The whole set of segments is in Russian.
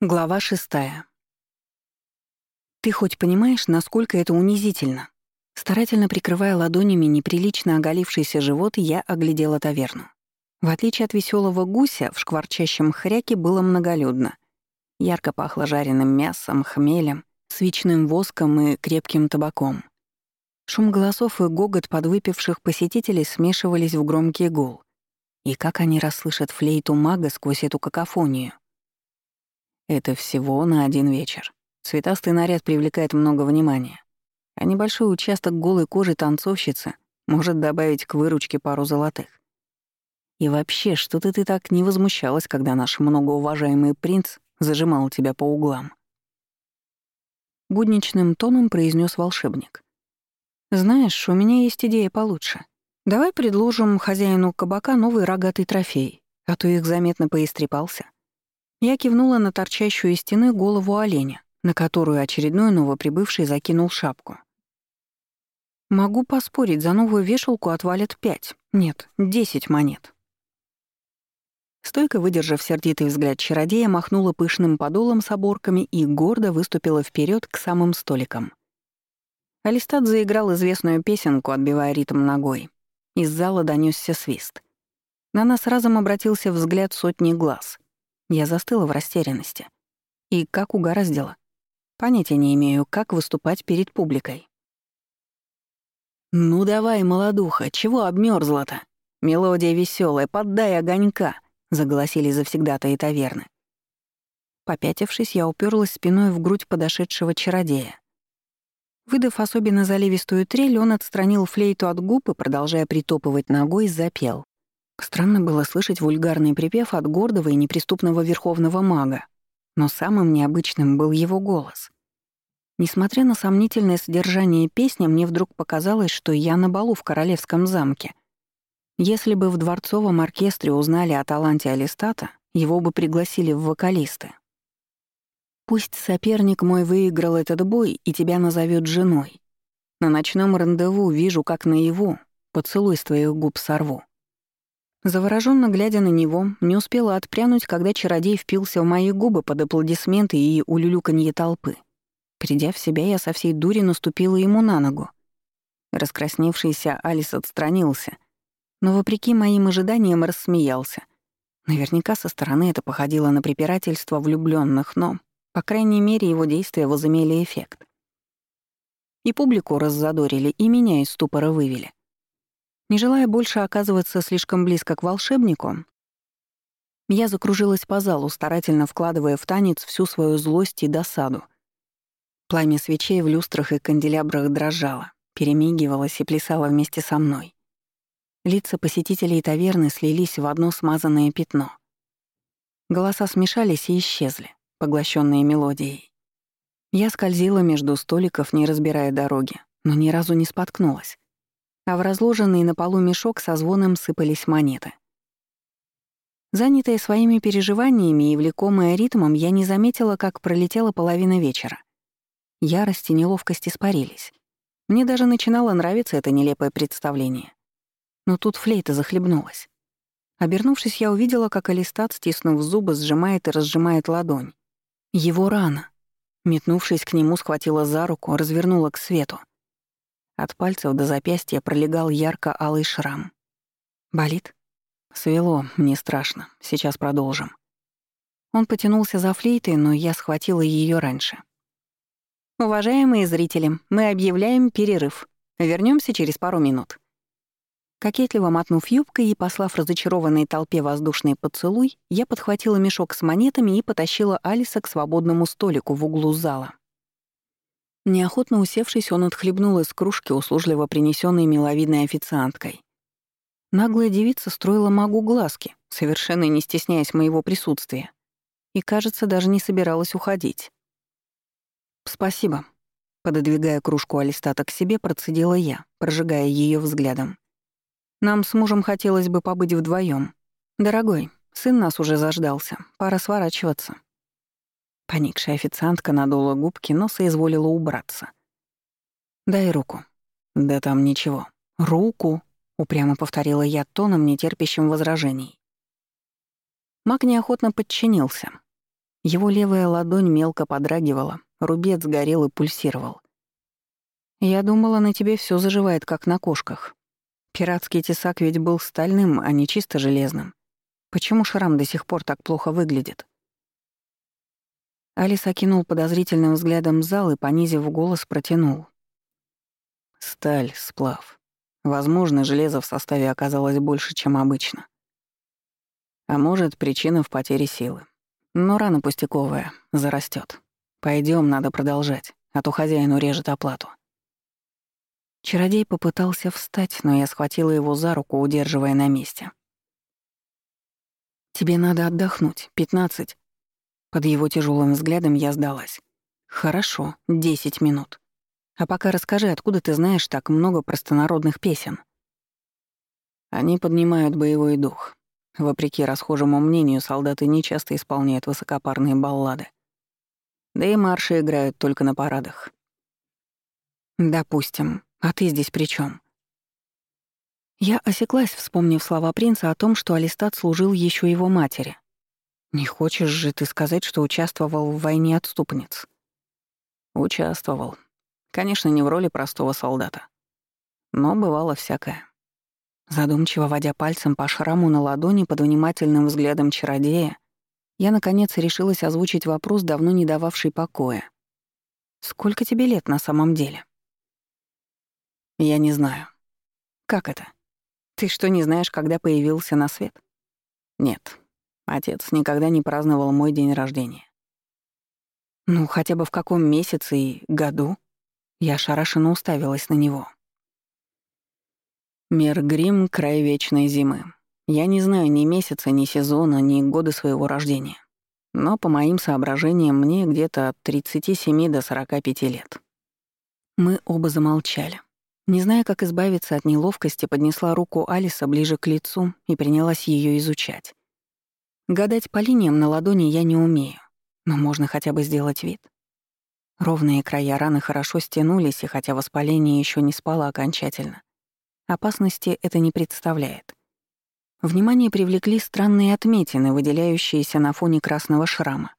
Глава шестая. «Ты хоть понимаешь, насколько это унизительно?» Старательно прикрывая ладонями неприлично оголившийся живот, я оглядела таверну. В отличие от веселого гуся, в шкварчащем хряке было многолюдно. Ярко пахло жареным мясом, хмелем, свечным воском и крепким табаком. Шум голосов и гогот подвыпивших посетителей смешивались в громкий гул. И как они расслышат флейту мага сквозь эту какофонию — это всего на один вечер. Цветастый наряд привлекает много внимания. А небольшой участок голой кожи танцовщицы может добавить к выручке пару золотых. И вообще, что-то ты так не возмущалась, когда наш многоуважаемый принц зажимал тебя по углам. Будничным тоном произнес волшебник. «Знаешь, у меня есть идея получше. Давай предложим хозяину кабака новый рогатый трофей, а то их заметно поистрепался. Я кивнула на торчащую из стены голову оленя, на которую очередной новоприбывший закинул шапку. Могу поспорить, за новую вешалку отвалят пять, нет, десять монет. Стойко выдержав сердитый взгляд чародея, махнула пышным подолом с оборками и гордо выступила вперед к самым столикам. Алистат заиграл известную песенку, отбивая ритм ногой. Из зала донесся свист. На нас разом обратился взгляд сотни глаз — я застыла в растерянности. И как угораздило. Понятия не имею, как выступать перед публикой. «Ну давай, молодуха, чего обмёрзла-то? Мелодия веселая, поддай огонька!» — заголосили завсегдата и таверны. Попятившись, я уперлась спиной в грудь подошедшего чародея. Выдав особенно заливистую трель, он отстранил флейту от губ и, продолжая притопывать ногой, запел. Странно было слышать вульгарный припев от гордого и неприступного верховного мага, но самым необычным был его голос. Несмотря на сомнительное содержание песни, мне вдруг показалось, что я на балу в королевском замке. Если бы в дворцовом оркестре узнали о таланте Алистата, его бы пригласили в вокалисты. Пусть соперник мой выиграл этот бой и тебя назовет женой. На ночном рандеву вижу, как наяву, поцелуй с твоих губ сорву. Завороженно глядя на него, не успела отпрянуть, когда чародей впился в мои губы под аплодисменты и улюлюканье толпы. Придя в себя, я со всей дури наступила ему на ногу. Раскрасневшийся Алис отстранился, но, вопреки моим ожиданиям, рассмеялся. Наверняка со стороны это походило на препирательство влюбленных, но, по крайней мере, его действия возымели эффект. И публику раззадорили, и меня из ступора вывели. Не желая больше оказываться слишком близко к волшебнику, я закружилась по залу, старательно вкладывая в танец всю свою злость и досаду. Пламя свечей в люстрах и канделябрах дрожало, перемигивалось и плясало вместе со мной. Лица посетителей таверны слились в одно смазанное пятно. Голоса смешались и исчезли, поглощенные мелодией. Я скользила между столиков, не разбирая дороги, но ни разу не споткнулась а в разложенный на полу мешок со звоном сыпались монеты. Занятая своими переживаниями и влекомая ритмом, я не заметила, как пролетела половина вечера. Ярость и неловкость испарились. Мне даже начинало нравиться это нелепое представление. Но тут флейта захлебнулась. Обернувшись, я увидела, как Алистат, стиснув зубы, сжимает и разжимает ладонь. Его рана. Метнувшись к нему, схватила за руку, развернула к свету. От пальцев до запястья пролегал ярко-алый шрам. «Болит?» «Свело, мне страшно. Сейчас продолжим». Он потянулся за флейтой, но я схватила ее раньше. «Уважаемые зрители, мы объявляем перерыв. Вернемся через пару минут». Кокетливо мотнув юбкой и послав разочарованной толпе воздушный поцелуй, я подхватила мешок с монетами и потащила Алиса к свободному столику в углу зала. Неохотно усевшись, он отхлебнул из кружки, услужливо принесенной миловидной официанткой. Наглая девица строила магу глазки, совершенно не стесняясь моего присутствия. И, кажется, даже не собиралась уходить. «Спасибо», — пододвигая кружку Алистата к себе, процедила я, прожигая ее взглядом. «Нам с мужем хотелось бы побыть вдвоем. Дорогой, сын нас уже заждался, пора сворачиваться». Поникшая официантка надула губки, но соизволила убраться. «Дай руку». «Да там ничего». «Руку», — упрямо повторила я тоном, нетерпящим возражений. Маг неохотно подчинился. Его левая ладонь мелко подрагивала, рубец горел и пульсировал. «Я думала, на тебе все заживает, как на кошках. Пиратский тесак ведь был стальным, а не чисто железным. Почему шрам до сих пор так плохо выглядит?» Алис окинул подозрительным взглядом зал и, понизив голос, протянул. «Сталь, сплав. Возможно, железа в составе оказалось больше, чем обычно. А может, причина в потере силы. Но рана пустяковая, зарастет. Пойдем, надо продолжать, а то хозяину режет оплату». Чародей попытался встать, но я схватила его за руку, удерживая на месте. «Тебе надо отдохнуть. Пятнадцать. Под его тяжелым взглядом я сдалась. «Хорошо, десять минут. А пока расскажи, откуда ты знаешь так много простонародных песен?» Они поднимают боевой дух. Вопреки расхожему мнению, солдаты нечасто исполняют высокопарные баллады. Да и марши играют только на парадах. «Допустим. А ты здесь при чем? Я осеклась, вспомнив слова принца о том, что Алистат служил еще его матери. Не хочешь же ты сказать, что участвовал в войне отступниц? Участвовал. Конечно, не в роли простого солдата. Но бывало всякое. Задумчиво водя пальцем по шраму на ладони под внимательным взглядом чародея, я, наконец, решилась озвучить вопрос, давно не дававший покоя. «Сколько тебе лет на самом деле?» «Я не знаю». «Как это? Ты что, не знаешь, когда появился на свет?» «Нет, Отец никогда не праздновал мой день рождения. Ну, хотя бы в каком месяце и году? Я шарашенно уставилась на него. Мир Грим — край вечной зимы. Я не знаю ни месяца, ни сезона, ни года своего рождения. Но, по моим соображениям, мне где-то от 37 до 45 лет. Мы оба замолчали. Не зная, как избавиться от неловкости, поднесла руку Алиса ближе к лицу и принялась ее изучать. Гадать по линиям на ладони я не умею, но можно хотя бы сделать вид. Ровные края раны хорошо стянулись, и хотя воспаление еще не спало окончательно, опасности это не представляет. Внимание привлекли странные отметины, выделяющиеся на фоне красного шрама.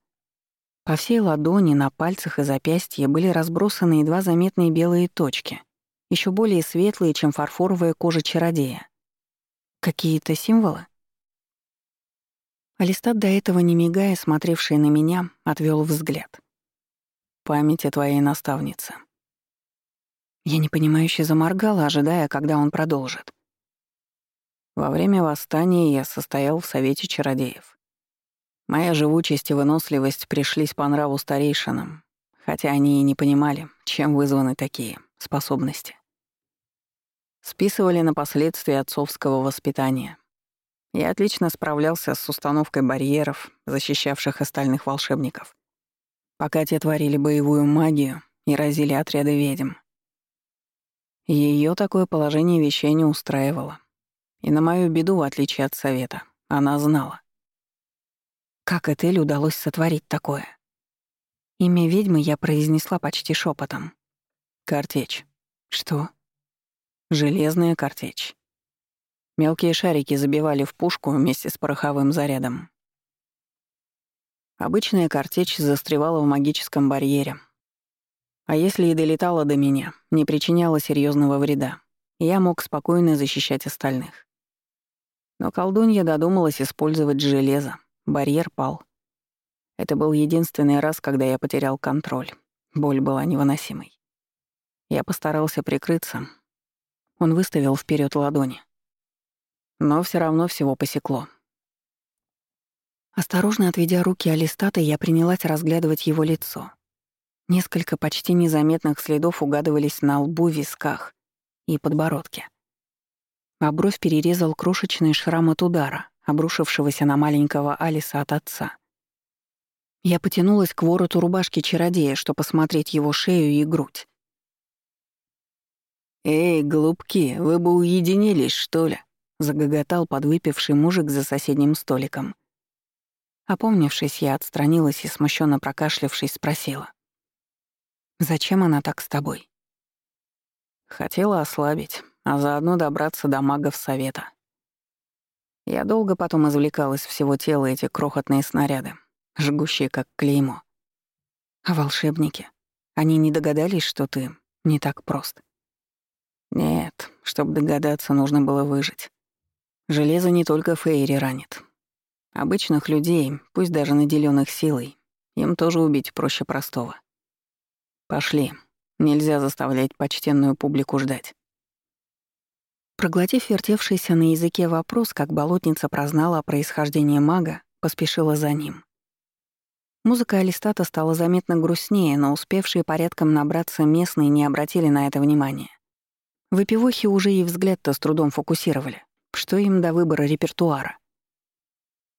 По всей ладони, на пальцах и запястье были разбросаны едва заметные белые точки, еще более светлые, чем фарфоровая кожа чародея. Какие-то символы? Алистат, до этого не мигая, смотревший на меня, отвел взгляд. «Память о твоей наставнице». Я непонимающе заморгала, ожидая, когда он продолжит. Во время восстания я состоял в Совете Чародеев. Моя живучесть и выносливость пришлись по нраву старейшинам, хотя они и не понимали, чем вызваны такие способности. Списывали на последствия отцовского воспитания, я отлично справлялся с установкой барьеров, защищавших остальных волшебников. Пока те творили боевую магию и разили отряды ведьм. Ее такое положение вещей не устраивало. И на мою беду, в отличие от совета, она знала. Как Этель удалось сотворить такое? Имя ведьмы я произнесла почти шепотом. Картечь. Что? Железная картечь. Мелкие шарики забивали в пушку вместе с пороховым зарядом. Обычная картечь застревала в магическом барьере. А если и долетала до меня, не причиняла серьезного вреда, я мог спокойно защищать остальных. Но колдунья додумалась использовать железо. Барьер пал. Это был единственный раз, когда я потерял контроль. Боль была невыносимой. Я постарался прикрыться. Он выставил вперед ладони. Но все равно всего посекло. Осторожно отведя руки Алистата, я принялась разглядывать его лицо. Несколько почти незаметных следов угадывались на лбу, висках и подбородке. А бровь перерезал крошечный шрам от удара, обрушившегося на маленького Алиса от отца. Я потянулась к вороту рубашки чародея, чтобы посмотреть его шею и грудь. «Эй, голубки, вы бы уединились, что ли?» Загоготал подвыпивший мужик за соседним столиком. Опомнившись, я отстранилась и, смущенно прокашлявшись, спросила. «Зачем она так с тобой?» Хотела ослабить, а заодно добраться до магов совета. Я долго потом извлекал из всего тела эти крохотные снаряды. жгущие как клеймо. А волшебники? Они не догадались, что ты не так прост? Нет, чтобы догадаться, нужно было выжить. Железо не только Фейри ранит. Обычных людей, пусть даже наделенных силой, им тоже убить проще простого. Пошли. Нельзя заставлять почтенную публику ждать. Проглотив вертевшийся на языке вопрос, как болотница прознала о происхождении мага, поспешила за ним. Музыка Алистата стала заметно грустнее, но успевшие порядком набраться местные не обратили на это внимания. Выпивохи уже и взгляд-то с трудом фокусировали. Что им до выбора репертуара?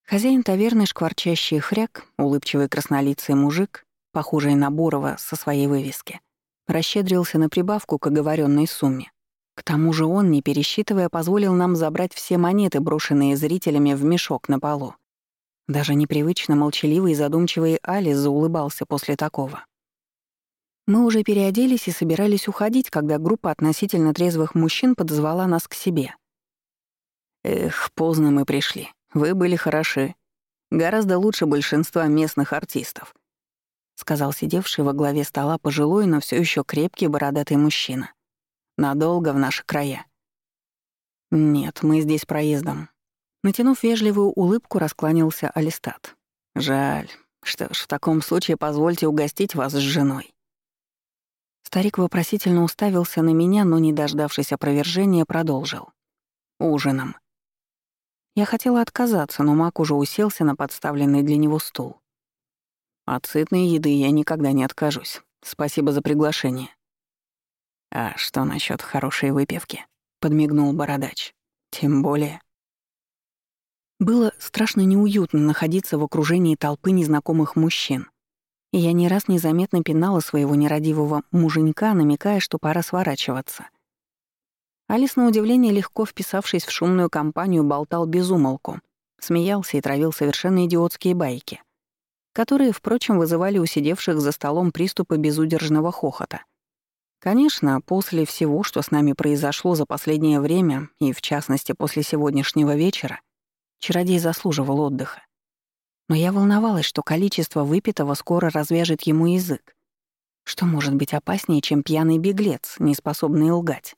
Хозяин таверны шкварчащий хряк, улыбчивый краснолицый мужик, похожий на Бурова со своей вывески, расщедрился на прибавку к оговоренной сумме. К тому же он, не пересчитывая, позволил нам забрать все монеты, брошенные зрителями в мешок на полу. Даже непривычно молчаливый и задумчивый Алис заулыбался после такого. Мы уже переоделись и собирались уходить, когда группа относительно трезвых мужчин подозвала нас к себе. «Эх, поздно мы пришли. Вы были хороши. Гораздо лучше большинства местных артистов», — сказал сидевший во главе стола пожилой, но все еще крепкий бородатый мужчина. «Надолго в наши края». «Нет, мы здесь проездом. Натянув вежливую улыбку, раскланялся Алистат. «Жаль. Что ж, в таком случае позвольте угостить вас с женой». Старик вопросительно уставился на меня, но, не дождавшись опровержения, продолжил. «Ужином». Я хотела отказаться, но Мак уже уселся на подставленный для него стул. От сытной еды я никогда не откажусь. Спасибо за приглашение. «А что насчет хорошей выпивки?» — подмигнул бородач. «Тем более...» Было страшно неуютно находиться в окружении толпы незнакомых мужчин. И я не раз незаметно пинала своего нерадивого муженька, намекая, что пора сворачиваться. Алис, на удивление, легко вписавшись в шумную компанию, болтал без умолку, смеялся и травил совершенно идиотские байки, которые, впрочем, вызывали у сидевших за столом приступы безудержного хохота. Конечно, после всего, что с нами произошло за последнее время, и в частности после сегодняшнего вечера, Чародей заслуживал отдыха. Но я волновалась, что количество выпитого скоро развяжет ему язык. Что может быть опаснее, чем пьяный беглец, не способный лгать?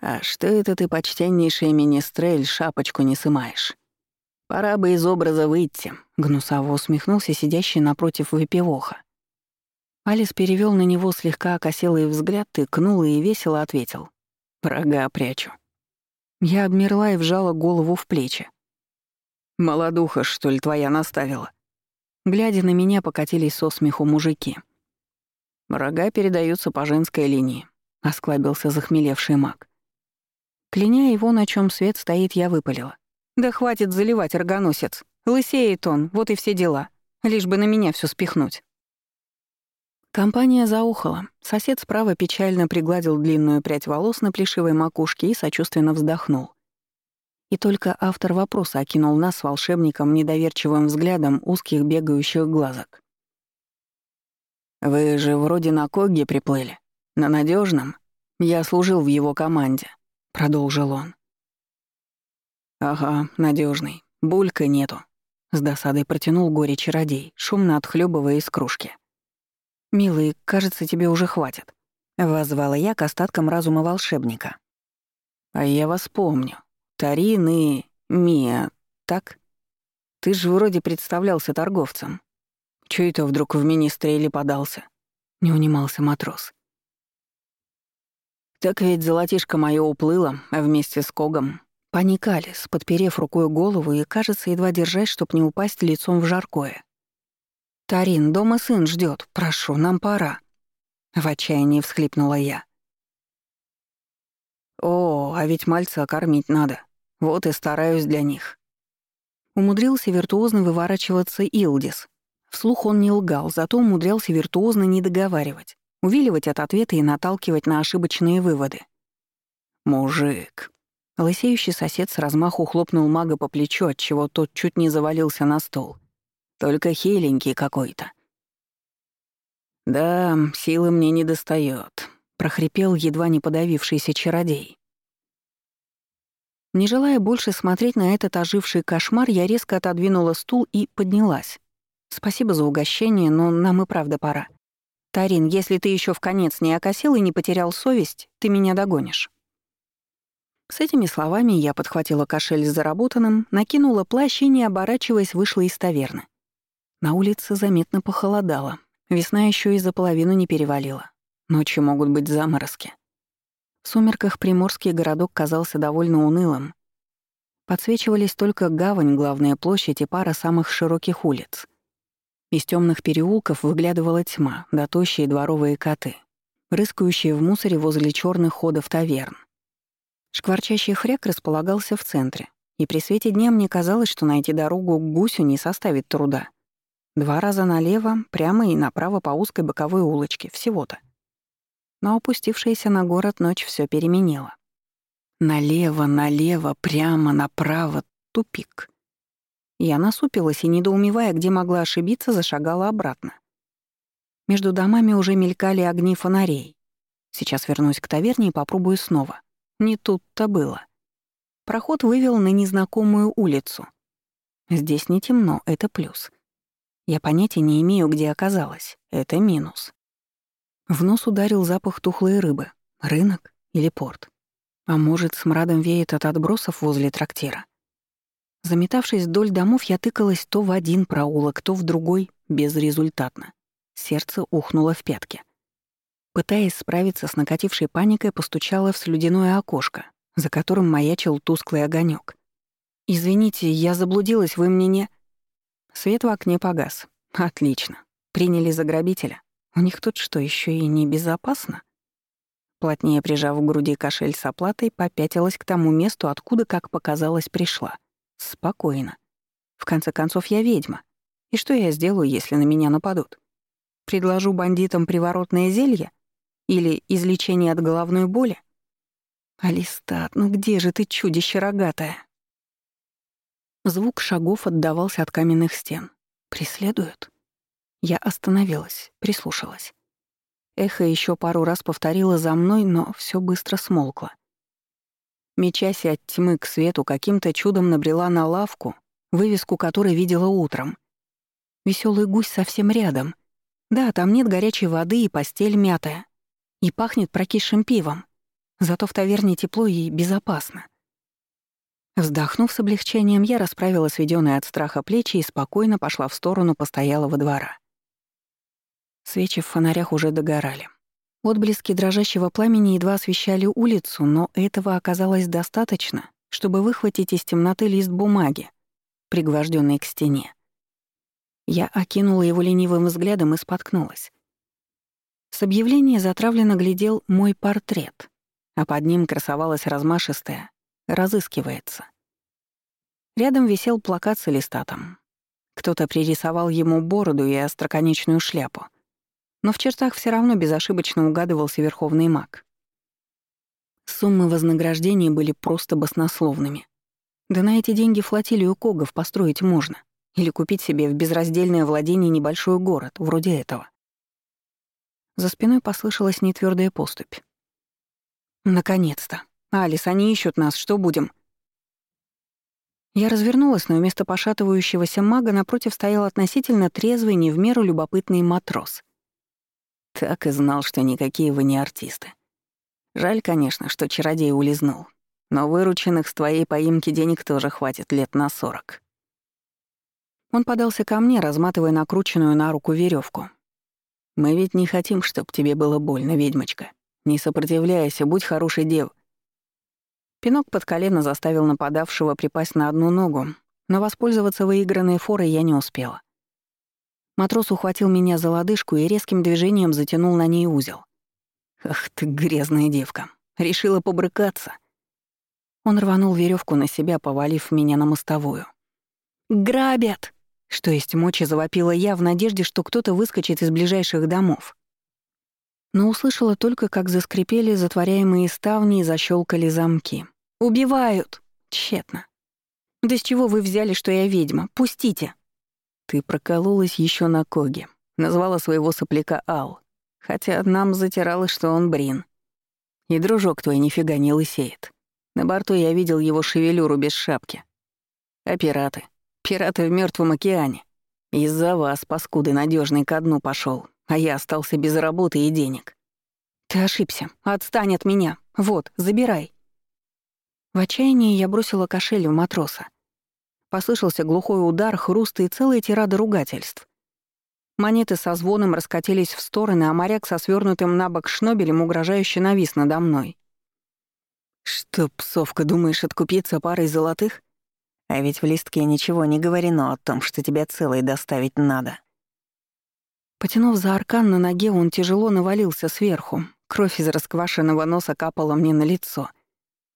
«А что это ты, почтеннейшая министрель, шапочку не сымаешь? Пора бы из образа выйти», — гнусаво усмехнулся сидящий напротив выпивоха. Алис перевел на него слегка окоселый взгляд, тыкнул и весело ответил. «Врага прячу». Я обмерла и вжала голову в плечи. «Молодуха, что ли, твоя наставила?» Глядя на меня, покатились со смеху мужики. «Рога передаются по женской линии», — осклабился захмелевший маг. Кляня его, на чем свет стоит, я выпалила. «Да хватит заливать, рогоносец. Лысеет он, вот и все дела. Лишь бы на меня все спихнуть». Компания заухала. Сосед справа печально пригладил длинную прядь волос на плешивой макушке и сочувственно вздохнул. И только автор вопроса окинул нас с волшебником недоверчивым взглядом узких бегающих глазок. «Вы же вроде на Когге приплыли. На надежном. Я служил в его команде», — продолжил он. «Ага, надежный. Булька нету», — с досадой протянул горе-чародей, шумно отхлебывая из кружки. «Милый, кажется, тебе уже хватит», — воззвала я к остаткам разума волшебника. «А я вас помню. Тарин и Мия, так? Ты же вроде представлялся торговцем. Чё это вдруг в министреле подался?» — не унимался матрос. «Так ведь золотишко моё уплыло, вместе с Когом». Паникалис, подперев рукой голову и, кажется, едва держась, чтоб не упасть лицом в жаркое. «Тарин, дома сын ждет. Прошу, нам пора». В отчаянии всхлипнула я. «О, а ведь мальца кормить надо. Вот и стараюсь для них». Умудрился виртуозно выворачиваться Илдис. Вслух он не лгал, зато умудрялся виртуозно не договаривать, увиливать от ответа и наталкивать на ошибочные выводы. «Мужик». Лысеющий сосед с размаху хлопнул мага по плечу, отчего тот чуть не завалился на стол — только хиленький какой-то. «Да, силы мне не достает, прохрипел едва не подавившийся чародей. Не желая больше смотреть на этот оживший кошмар, я резко отодвинула стул и поднялась, Спасибо за угощение, но нам и правда пора. Тарин, если ты еще в конец не окосил и не потерял совесть, ты меня догонишь. С этими словами я подхватила кошель с заработанным, накинула плащ и, не оборачиваясь, вышла из таверны. На улице заметно похолодало. Весна еще и за половину не перевалила. Ночью могут быть заморозки. В сумерках приморский городок казался довольно унылым. Подсвечивались только гавань, главная площадь и пара самых широких улиц. Из темных переулков выглядывала тьма, да дворовые коты, рыскающие в мусоре возле черных ходов таверн. Шкварчащий хряк располагался в центре, и при свете дня мне казалось, что найти дорогу к гусю не составит труда. Два раза налево, прямо и направо по узкой боковой улочке, всего-то но опустившаяся на город ночь все переменила. Налево, налево, прямо, направо, тупик. Я насупилась и, недоумевая, где могла ошибиться, зашагала обратно. Между домами уже мелькали огни фонарей. Сейчас вернусь к таверне и попробую снова. Не тут-то было. Проход вывел на незнакомую улицу. Здесь не темно, это плюс. Я понятия не имею, где оказалась. Это минус. В нос ударил запах тухлой рыбы. Рынок или порт? А может, смрадом веет от отбросов возле трактира? Заметавшись вдоль домов, я тыкалась то в один проулок, то в другой, безрезультатно. Сердце ухнуло в пятки. Пытаясь справиться с накатившей паникой, постучала в слюдяное окошко, за которым маячил тусклый огонек. «Извините, я заблудилась, вы мне не...» Свет в окне погас. «Отлично. Приняли за грабителя. У них тут что, еще и небезопасно? Плотнее прижав к груди кошель с оплатой, попятилась к тому месту, откуда, как показалось, пришла. Спокойно. В конце концов, я ведьма. И что я сделаю, если на меня нападут? Предложу бандитам приворотное зелье? Или излечение от головной боли? Алистат, ну где же ты, чудище рогатое? Звук шагов отдавался от каменных стен. Преследуют? Я остановилась, прислушалась. Эхо еще пару раз повторило за мной, но все быстро смолкло. Мечась от тьмы к свету, каким-то чудом набрела на лавку, вывеску которой видела утром. Веселый гусь совсем рядом. Да, там нет горячей воды и постель мятая. И пахнет прокисшим пивом. Зато в таверне тепло и безопасно. Вздохнув с облегчением, я расправила сведенные от страха плечи и спокойно пошла в сторону постоялого двора. Свечи в фонарях уже догорали. Отблески дрожащего пламени едва освещали улицу, но этого оказалось достаточно, чтобы выхватить из темноты лист бумаги, пригвожденный к стене. Я окинула его ленивым взглядом и споткнулась. С объявления затравленно глядел мой портрет, а под ним красовалась размашистая «Разыскивается». Рядом висел плакат с листатом. Кто-то пририсовал ему бороду и остроконечную шляпу — но в чертах все равно безошибочно угадывался верховный маг. Суммы вознаграждения были просто баснословными. Да на эти деньги флотилию когов построить можно. Или купить себе в безраздельное владение небольшой город, вроде этого. За спиной послышалась нетвёрдая поступь. «Наконец-то! Алис, они ищут нас, что будем?» Я развернулась, но вместо пошатывающегося мага напротив стоял относительно трезвый, не в меру любопытный матрос. Так и знал, что никакие вы не артисты. Жаль, конечно, что чародей улизнул, но вырученных с твоей поимки денег тоже хватит лет на сорок. Он подался ко мне, разматывая накрученную на руку веревку. «Мы ведь не хотим, чтобы тебе было больно, ведьмочка. Не сопротивляйся, будь хорошей дев». Пинок под колено заставил нападавшего припасть на одну ногу, но воспользоваться выигранной форой я не успела. Матрос ухватил меня за лодыжку и резким движением затянул на ней узел. «Ах ты, грязная девка! Решила побрыкаться!» Он рванул веревку на себя, повалив меня на мостовую. «Грабят!» Что есть мочи, завопила я в надежде, что кто-то выскочит из ближайших домов. Но услышала только, как заскрипели затворяемые ставни и защелкали замки. «Убивают!» Тщетно. «Да с чего вы взяли, что я ведьма? Пустите!» Ты прокололась еще на Коге. Назвала своего сопляка Ал. Хотя нам затиралось, что он Брин. И дружок твой нифига не лысеет. На борту я видел его шевелюру без шапки. А пираты? Пираты в мертвом океане. Из-за вас, паскуды, надежный ко дну пошел, а я остался без работы и денег. Ты ошибся. Отстань от меня. Вот, забирай. В отчаянии я бросила кошель в матроса. Послышался глухой удар, хруст и целая тирада ругательств. Монеты со звоном раскатились в стороны, а моряк со свернутым на бок шнобелем угрожающе навис надо мной. «Что, псовка, думаешь откупиться парой золотых? А ведь в листке ничего не говорено о том, что тебя целой доставить надо». Потянув за аркан на ноге, он тяжело навалился сверху. Кровь из расквашенного носа капала мне на лицо.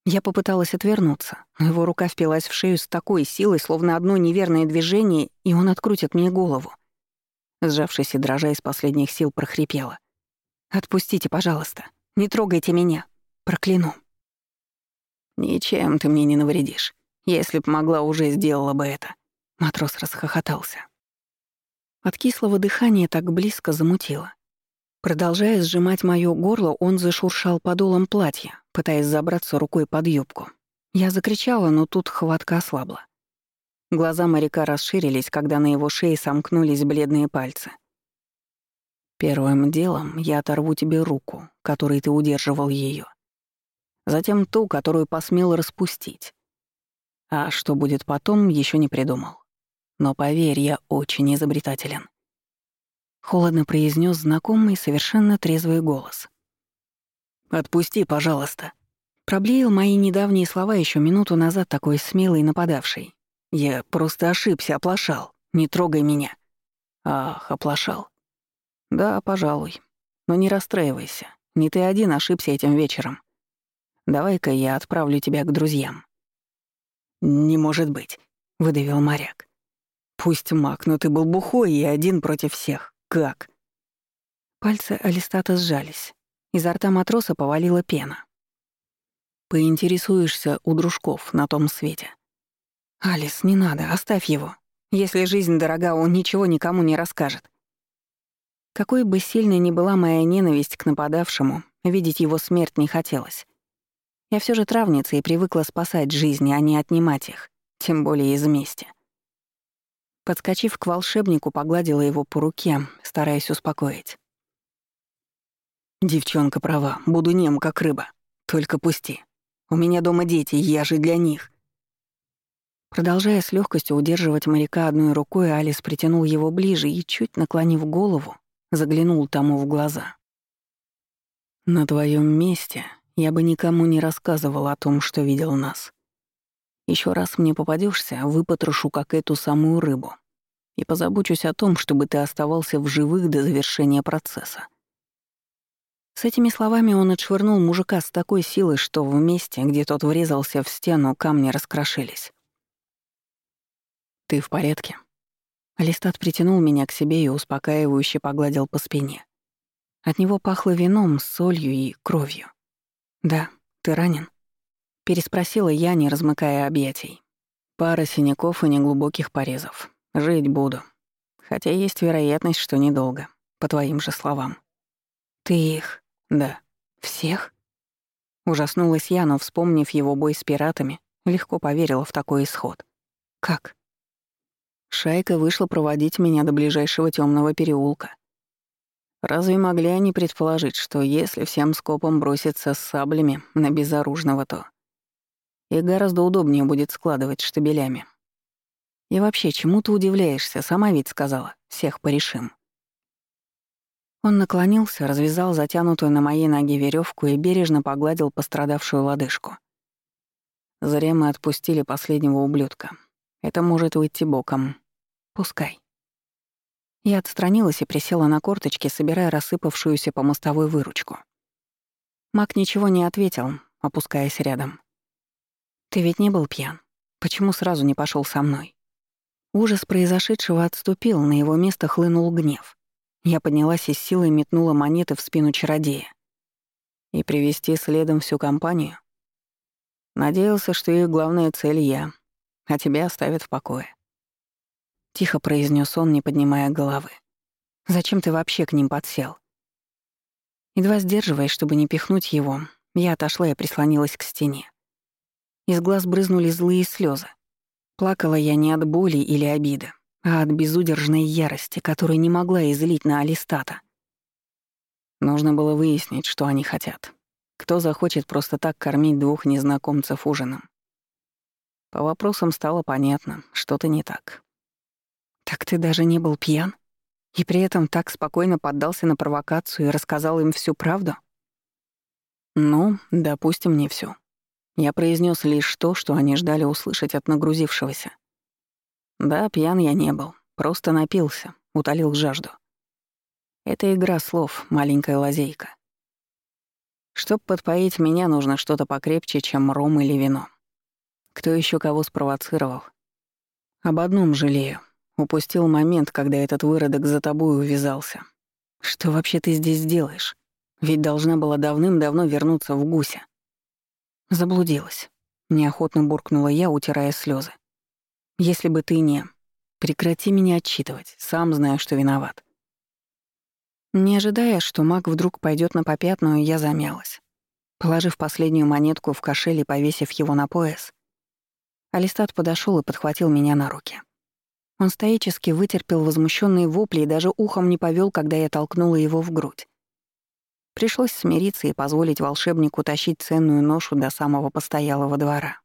Я попыталась отвернуться, но его рука впилась в шею с такой силой, словно одно неверное движение, и он открутит мне голову. Сжавшись и дрожа из последних сил, прохрипела. «Отпустите, пожалуйста. Не трогайте меня. Прокляну». «Ничем ты мне не навредишь. Если б могла, уже сделала бы это». Матрос расхохотался. От кислого дыхания так близко замутило. Продолжая сжимать моё горло, он зашуршал подолом платья, пытаясь забраться рукой под юбку. Я закричала, но тут хватка ослабла. Глаза моряка расширились, когда на его шее сомкнулись бледные пальцы. «Первым делом я оторву тебе руку, которой ты удерживал ее затем ту, которую посмел распустить. А что будет потом, еще не придумал. Но поверь, я очень изобретателен. Холодно произнес знакомый, совершенно трезвый голос. «Отпусти, пожалуйста». Проблеял мои недавние слова еще минуту назад такой смелый нападавший. Я просто ошибся, оплошал. Не трогай меня. Ах, оплошал. Да, пожалуй. Но не расстраивайся. Не ты один ошибся этим вечером. Давай-ка я отправлю тебя к друзьям». «Не может быть», — выдавил моряк. «Пусть маг, но ты был бухой и один против всех. Как?» Пальцы Алистата сжались. Изо рта матроса повалила пена. «Поинтересуешься у дружков на том свете». «Алис, не надо, оставь его. Если жизнь дорога, он ничего никому не расскажет». Какой бы сильной ни была моя ненависть к нападавшему, видеть его смерть не хотелось. Я все же травница и привыкла спасать жизни, а не отнимать их, тем более из мести. Подскочив к волшебнику, погладила его по руке, стараясь успокоить. «Девчонка права, буду нем, как рыба. Только пусти. У меня дома дети, я же для них». Продолжая с легкостью удерживать моряка одной рукой, Алис притянул его ближе и, чуть наклонив голову, заглянул тому в глаза. «На твоем месте я бы никому не рассказывал о том, что видел нас. Еще раз мне попадешься, выпотрошу как эту самую рыбу. И позабочусь о том, чтобы ты оставался в живых до завершения процесса. С этими словами он отшвырнул мужика с такой силой, что в месте, где тот врезался в стену, камни раскрошились. «Ты в порядке?» Алистат притянул меня к себе и успокаивающе погладил по спине. От него пахло вином, солью и кровью. «Да, ты ранен?» — переспросила я, не размыкая объятий. «Пара синяков и неглубоких порезов. Жить буду. Хотя есть вероятность, что недолго, по твоим же словам». «Ты их?» «Да». «Всех?» Ужаснулась я, но, вспомнив его бой с пиратами, легко поверила в такой исход. «Как?» Шайка вышла проводить меня до ближайшего темного переулка. Разве могли они предположить, что если всем скопом броситься с саблями на безоружного, то их гораздо удобнее будет складывать штабелями? И вообще, чему ты удивляешься? Сама ведь сказала, всех порешим. Он наклонился, развязал затянутую на моей ноге веревку и бережно погладил пострадавшую лодыжку. Зря мы отпустили последнего ублюдка. Это может выйти боком. Пускай. Я отстранилась и присела на корточки, собирая рассыпавшуюся по мостовой выручку. Мак ничего не ответил, опускаясь рядом. «Ты ведь не был пьян. Почему сразу не пошел со мной?» Ужас произошедшего отступил, на его место хлынул гнев. Я поднялась и с силой метнула монеты в спину чародея. И привести следом всю компанию? Надеялся, что их главная цель — я, а тебя оставят в покое. — тихо произнес он, не поднимая головы. «Зачем ты вообще к ним подсел?» Едва сдерживаясь, чтобы не пихнуть его, я отошла и прислонилась к стене. Из глаз брызнули злые слезы. Плакала я не от боли или обиды. а от безудержной ярости, которую не могла излить на Алистата. Нужно было выяснить, что они хотят. Кто захочет просто так кормить двух незнакомцев ужином? По вопросам стало понятно, что-то не так. «Так ты даже не был пьян? И при этом так спокойно поддался на провокацию и рассказал им всю правду?» «Ну, допустим, не всю. Я произнес лишь то, что они ждали услышать от нагрузившегося. Да, пьян я не был, просто напился, утолил жажду. Это игра слов, маленькая лазейка. Чтоб подпоить меня, нужно что-то покрепче, чем ром или вино. Кто еще кого спровоцировал? Об одном жалею. Упустил момент, когда этот выродок за тобой увязался. Что вообще ты здесь делаешь? Ведь должна была давным-давно вернуться в гуся. Заблудилась. Неохотно буркнула я, утирая слезы. Если бы ты не... Прекрати меня отчитывать, сам знаю, что виноват. Не ожидая, что маг вдруг пойдет на попятную, я замялась. Положив последнюю монетку в кошель и повесив его на пояс, Алистат подошел и подхватил меня на руки. Он стоически вытерпел возмущенные вопли и даже ухом не повел, когда я толкнула его в грудь. Пришлось смириться и позволить волшебнику тащить ценную ношу до самого постоялого двора.